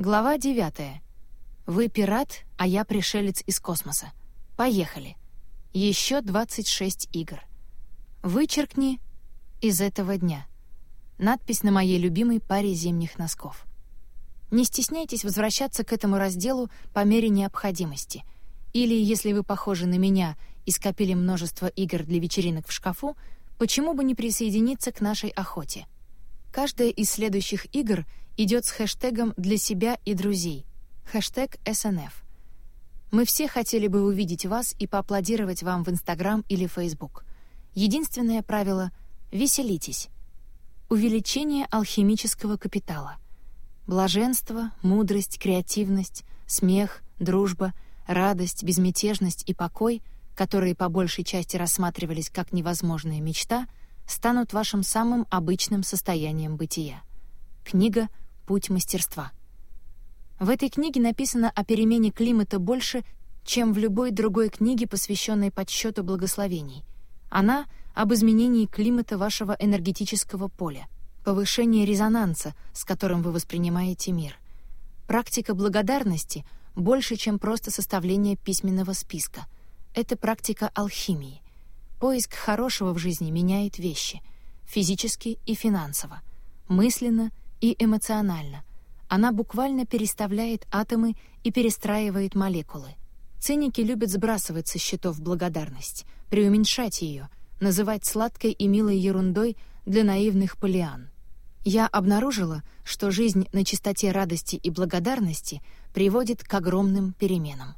Глава 9. Вы пират, а я пришелец из космоса. Поехали. Еще 26 игр. Вычеркни из этого дня. Надпись на моей любимой паре зимних носков. Не стесняйтесь возвращаться к этому разделу по мере необходимости. Или, если вы похожи на меня и скопили множество игр для вечеринок в шкафу, почему бы не присоединиться к нашей охоте? Каждая из следующих игр идет с хэштегом «для себя и друзей» — хэштег SNF. Мы все хотели бы увидеть вас и поаплодировать вам в Инстаграм или Фейсбук. Единственное правило — веселитесь. Увеличение алхимического капитала — Блаженство, мудрость, креативность, смех, дружба, радость, безмятежность и покой, которые по большей части рассматривались как невозможная мечта, станут вашим самым обычным состоянием бытия. Книга «Путь мастерства». В этой книге написано о перемене климата больше, чем в любой другой книге, посвященной подсчету благословений. Она — об изменении климата вашего энергетического поля — повышение резонанса, с которым вы воспринимаете мир. Практика благодарности больше, чем просто составление письменного списка. Это практика алхимии. Поиск хорошего в жизни меняет вещи — физически и финансово, мысленно и эмоционально. Она буквально переставляет атомы и перестраивает молекулы. Циники любят сбрасывать со счетов благодарность, преуменьшать ее, называть сладкой и милой ерундой для наивных полиан. Я обнаружила, что жизнь на чистоте радости и благодарности приводит к огромным переменам.